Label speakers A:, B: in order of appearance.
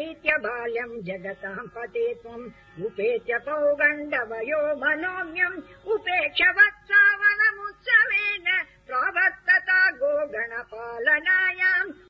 A: नित्य बाल्यम् जगताम् पते त्वम् उपेत्य पौगण्डवयो मनोम्यम् उपेक्ष वत्सावनमुत्सवेन उपेक्षवत्सावनमुत्सवेन गोगणपाल